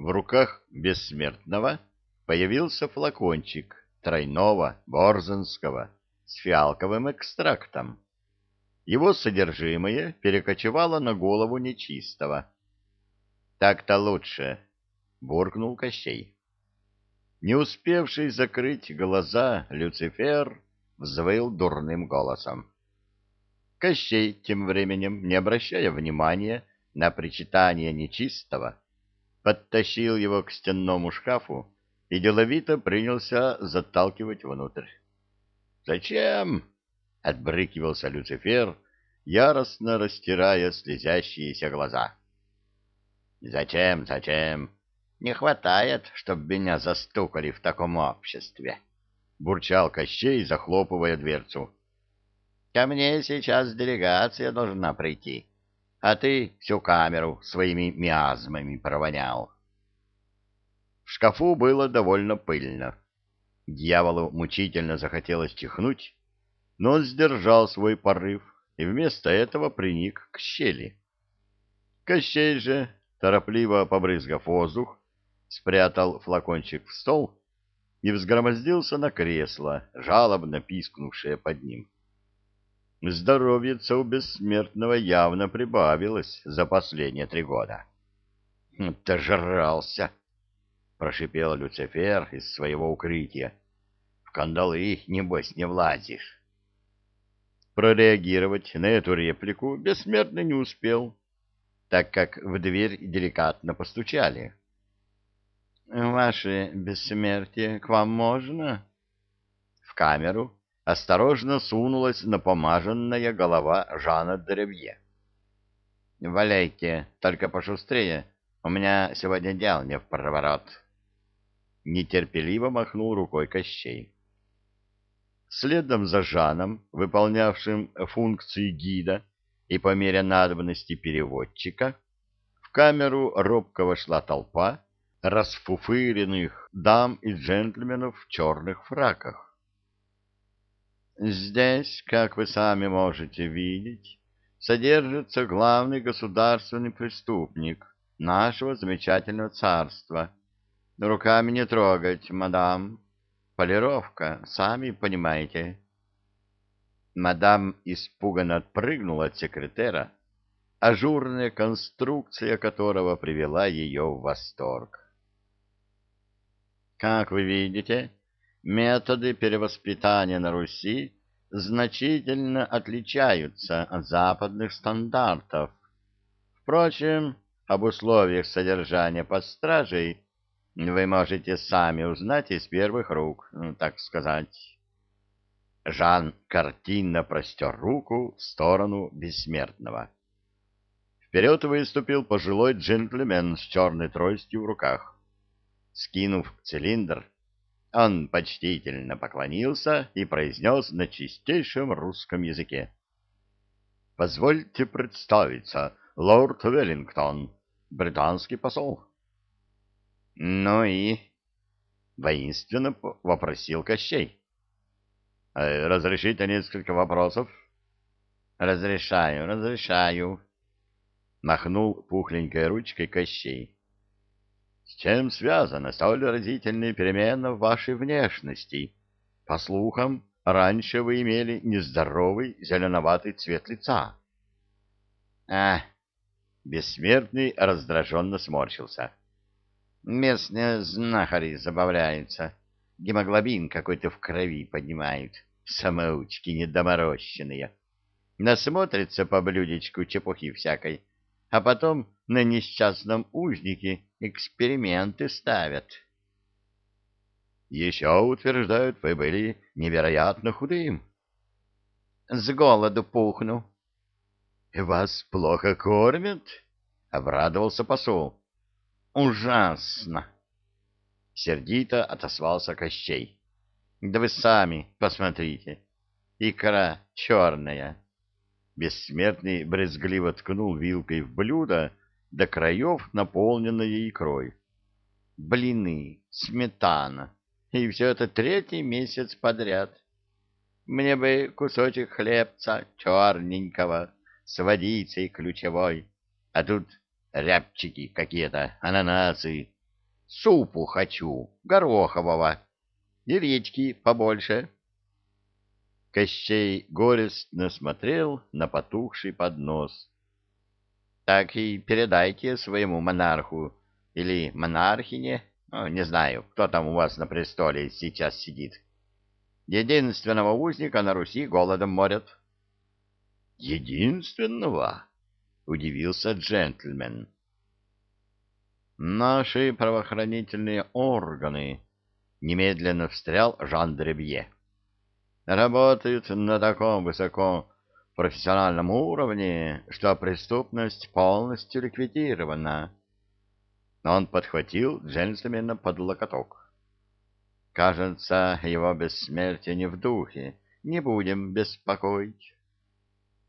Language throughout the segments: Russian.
В руках бессмертного появился флакончик тройного борзенского с фиалковым экстрактом. Его содержимое перекочевало на голову нечистого. «Так-то лучше», — буркнул Кощей. Не успевший закрыть глаза, Люцифер взвыл дурным голосом. Кощей, тем временем, не обращая внимания на причитание нечистого, подтащил его к стенному шкафу и деловито принялся заталкивать внутрь. «Зачем?» — отбрыкивался Люцифер, яростно растирая слезящиеся глаза. «Зачем, зачем? Не хватает, чтобы меня застукали в таком обществе!» — бурчал Кощей, захлопывая дверцу. «Ко мне сейчас делегация должна прийти, а ты всю камеру своими миазмами провонял». В шкафу было довольно пыльно. Дьяволу мучительно захотелось чихнуть, но он сдержал свой порыв и вместо этого приник к щели. Кощей же, торопливо побрызгав воздух, спрятал флакончик в стол и взгромоздился на кресло, жалобно пискнувшее под ним. Здоровьица у бессмертного явно прибавилось за последние три года. «Дожрался!» прошипел Люцифер из своего укрытия. В кандалы, небось, не влазишь. Прореагировать на эту реплику бессмертно не успел, так как в дверь деликатно постучали. — Ваше бессмертие, к вам можно? В камеру осторожно сунулась напомаженная голова Жана Древье. — Валяйте, только пошустрее, у меня сегодня дел не в проворот. — нетерпеливо махнул рукой Кощей. Следом за Жаном, выполнявшим функции гида и по мере надобности переводчика, в камеру робко вошла толпа расфуфыренных дам и джентльменов в черных фраках. Здесь, как вы сами можете видеть, содержится главный государственный преступник нашего замечательного царства — Руками не трогать, мадам. Полировка, сами понимаете. Мадам испуганно отпрыгнула от секретера, ажурная конструкция которого привела ее в восторг. Как вы видите, методы перевоспитания на Руси значительно отличаются от западных стандартов. Впрочем, об условиях содержания под стражей вы можете сами узнать из первых рук, так сказать. Жан картинно простер руку в сторону бессмертного. Вперед выступил пожилой джентльмен с черной тростью в руках. Скинув цилиндр, он почтительно поклонился и произнес на чистейшем русском языке. «Позвольте представиться, лорд Веллингтон, британский посол». Ну и... Воинственно вопросил Кощей. «Э, «Разрешите несколько вопросов?» «Разрешаю, разрешаю», — махнул пухленькой ручкой Кощей. «С чем связана столь разительная перемена в вашей внешности? По слухам, раньше вы имели нездоровый зеленоватый цвет лица». «А!» — бессмертный раздраженно сморщился. Местные знахари забавляются. Гемоглобин какой-то в крови поднимают. Самоучки недоморощенные. Насмотрятся по блюдечку чепухи всякой, а потом на несчастном узнике эксперименты ставят. Еще утверждают, вы были невероятно худым. С голоду пухну. — Вас плохо кормят? — обрадовался посол. Ужасно! Сердито отозвался Кощей. Да вы сами посмотрите. Икра черная. Бессмертный брезгливо ткнул вилкой в блюдо до краев, наполненное икрой. Блины, сметана. И все это третий месяц подряд. Мне бы кусочек хлебца черненького с водицей ключевой, а тут рябчики какие-то, ананасы, Супу хочу, горохового, и редьки побольше. Кощей горестно смотрел на потухший поднос. — Так и передайте своему монарху или монархине, ну, не знаю, кто там у вас на престоле сейчас сидит. Единственного узника на Руси голодом морят. — Единственного? — удивился джентльмен. — Наши правоохранительные органы, — немедленно встрял Жан Дребье работают на таком высоком профессиональном уровне, что преступность полностью ликвидирована. Он подхватил джентльмена под локоток. Кажется, его бессмертие не в духе. Не будем беспокоить.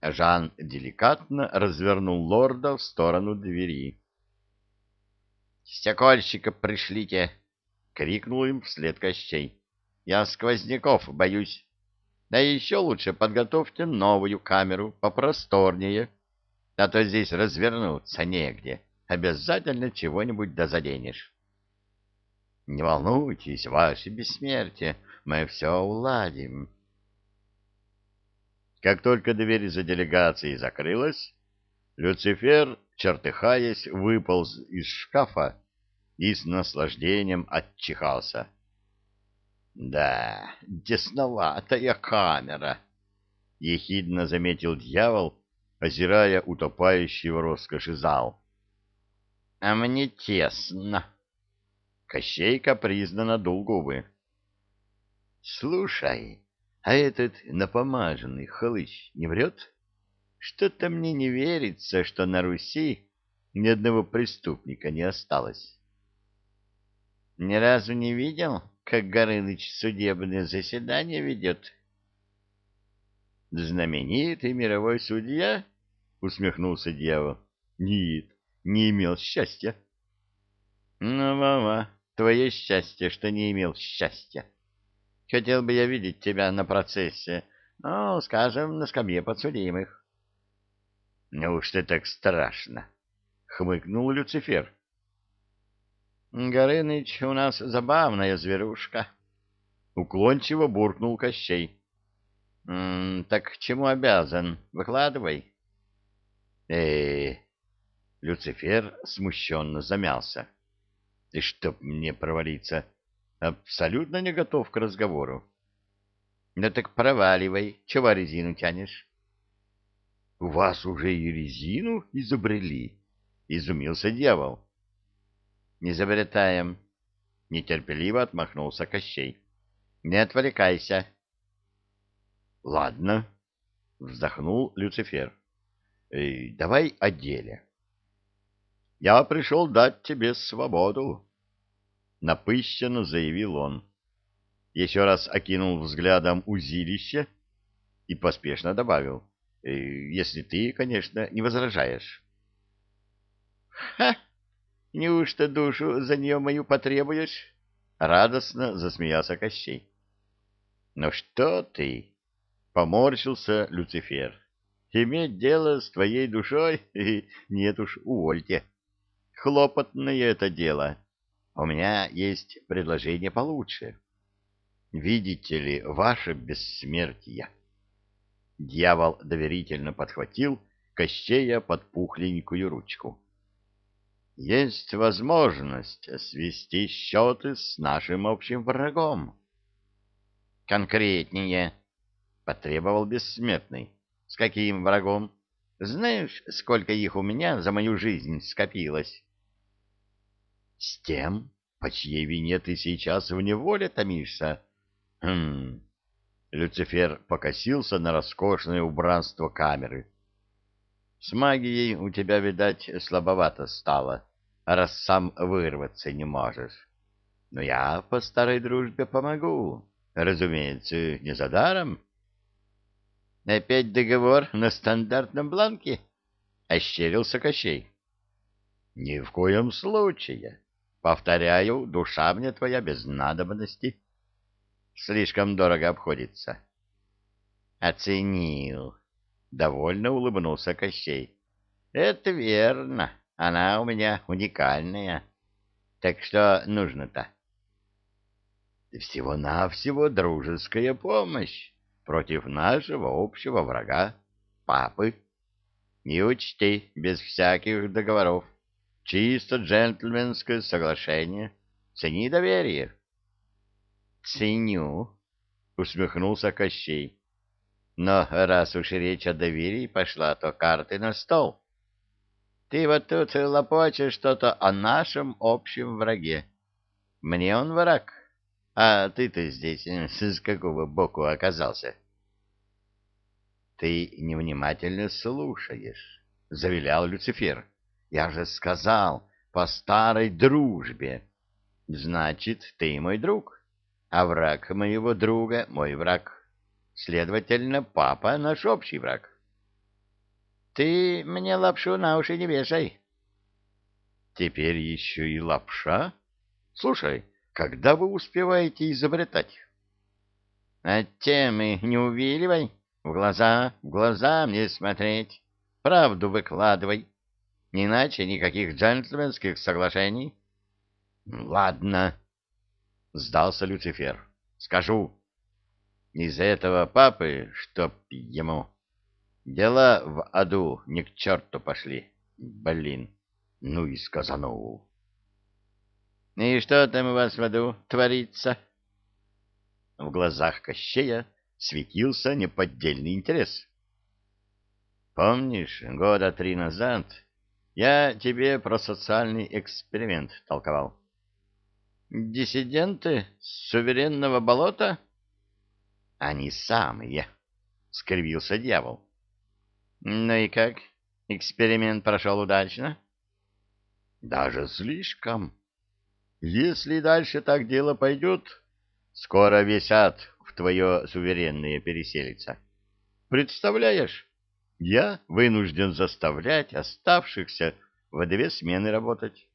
Жан деликатно развернул лорда в сторону двери. «Стекольщика пришлите!» — крикнул им вслед Кощей. «Я сквозняков боюсь». Да еще лучше подготовьте новую камеру попросторнее, а то здесь развернуться негде. Обязательно чего-нибудь да заденешь. Не волнуйтесь, ваше бессмертие, мы все уладим. Как только дверь за делегацией закрылась, Люцифер, чертыхаясь, выполз из шкафа и с наслаждением отчихался. Да, тесноватая камера, — ехидно заметил дьявол, озирая утопающий в роскоши зал. — А мне тесно. Кощей капризно надул губы. — Слушай, а этот напомаженный хлыщ не врет? Что-то мне не верится, что на Руси ни одного преступника не осталось. — Ни разу не видел? — как Горыныч судебное заседание ведет. — Знаменитый мировой судья? — усмехнулся дьявол. — Нет, не имел счастья. — Ну, мама, твое счастье, что не имел счастья. Хотел бы я видеть тебя на процессе, ну, скажем, на скамье подсудимых. — Неужто так страшно? — хмыкнул Люцифер. — Горыныч у нас забавная зверушка. Уклончиво буркнул Кощей. «М -м, так чему обязан? Выкладывай. Э, -э, Люцифер смущенно замялся. И чтоб мне провалиться, абсолютно не готов к разговору. Ну так проваливай, чего резину тянешь? — У вас уже и резину изобрели? — изумился дьявол. Не изобретаем. Нетерпеливо отмахнулся Кощей. Не отвлекайся. Ладно, вздохнул Люцифер. Эй, давай о деле. Я пришел дать тебе свободу, напыщенно заявил он. Еще раз окинул взглядом узилище и поспешно добавил, если ты, конечно, не возражаешь. Ха! Неужто душу за нее мою потребуешь? Радостно засмеялся Кощей. Ну что ты? Поморщился Люцифер. Иметь дело с твоей душой? Нет уж, увольте. Хлопотное это дело. У меня есть предложение получше. Видите ли, ваше бессмертие? Дьявол доверительно подхватил Кощея под пухленькую ручку есть возможность свести счеты с нашим общим врагом. Конкретнее, потребовал бессмертный. С каким врагом? Знаешь, сколько их у меня за мою жизнь скопилось? С тем, по чьей вине ты сейчас в неволе томишься. Хм. Люцифер покосился на роскошное убранство камеры. С магией у тебя, видать, слабовато стало раз сам вырваться не можешь. Но я по старой дружбе помогу, разумеется, не за даром. Опять договор на стандартном бланке? Ощерился Кощей. Ни в коем случае. Повторяю, душа мне твоя без надобности. Слишком дорого обходится. Оценил. Довольно улыбнулся Кощей. Это верно. Она у меня уникальная. Так что нужно-то? Всего-навсего дружеская помощь против нашего общего врага, папы. Не учти, без всяких договоров. Чисто джентльменское соглашение. Цени доверие. Ценю, усмехнулся Кощей. Но раз уж речь о доверии пошла, то карты на стол. Ты вот тут лопочешь что-то о нашем общем враге. Мне он враг, а ты-то здесь э, с какого боку оказался? Ты невнимательно слушаешь, — завилял Люцифер. Я же сказал, по старой дружбе. Значит, ты мой друг, а враг моего друга — мой враг. Следовательно, папа — наш общий враг. Ты мне лапшу на уши не вешай. Теперь еще и лапша? Слушай, когда вы успеваете изобретать? А темы не увиливай, в глаза, в глаза мне смотреть, правду выкладывай. Иначе никаких джентльменских соглашений. — Ладно, — сдался Люцифер. — Скажу. Из этого папы, чтоб ему... Дела в аду не к черту пошли. Блин, ну и сказанул. — И что там у вас в аду творится? В глазах Кощея светился неподдельный интерес. — Помнишь, года три назад я тебе про социальный эксперимент толковал? — Диссиденты с суверенного болота? — Они самые, — скривился дьявол. — ну и как? Эксперимент прошел удачно? Даже слишком. Если дальше так дело пойдет, скоро весь ад в твое суверенное переселится. Представляешь, я вынужден заставлять оставшихся в две смены работать.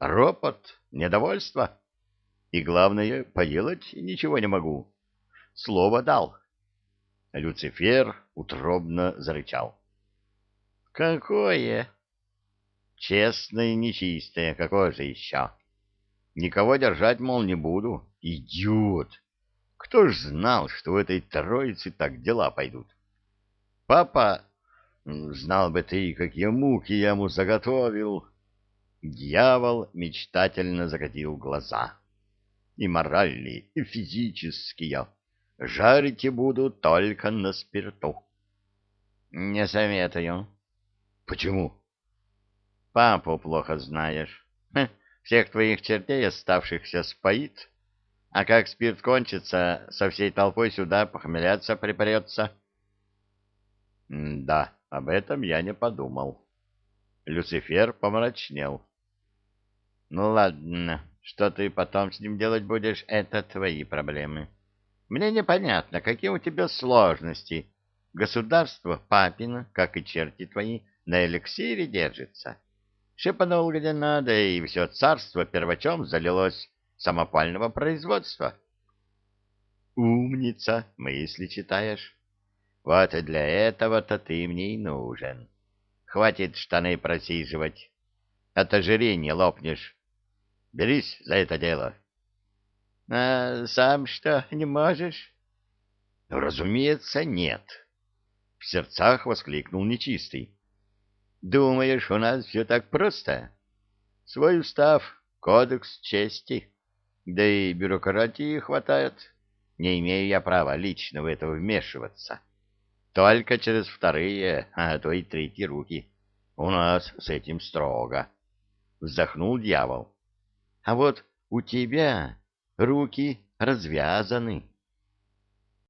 Ропот, недовольство. И главное, поделать ничего не могу. Слово дал. Люцифер утробно зарычал. «Какое?» «Честное и нечистое, какое же еще?» «Никого держать, мол, не буду. Идиот! Кто ж знал, что в этой троице так дела пойдут?» «Папа, знал бы ты, какие муки я ему заготовил!» Дьявол мечтательно закатил глаза. «И моральные, и физические» Жарить буду только на спирту. Не советую. Почему? Папу плохо знаешь. всех твоих чертей оставшихся споит, а как спирт кончится, со всей толпой сюда похмеляться припрется. да, об этом я не подумал. Люцифер помрачнел. Ну ладно, что ты потом с ним делать будешь, это твои проблемы. Мне непонятно, какие у тебя сложности. Государство папина, как и черти твои, на эликсире держится. Шипанул где надо, и все царство первачом залилось самопального производства. Умница, мысли читаешь. Вот и для этого-то ты мне и нужен. Хватит штаны просиживать. От ожирения лопнешь. Берись за это дело. — а сам что, не можешь? Разумеется, нет. В сердцах воскликнул нечистый. Думаешь, у нас все так просто? Свой устав, кодекс чести, да и бюрократии хватает. Не имею я права лично в это вмешиваться. Только через вторые, а то и третьи руки. У нас с этим строго. Вздохнул дьявол. А вот у тебя руки развязаны.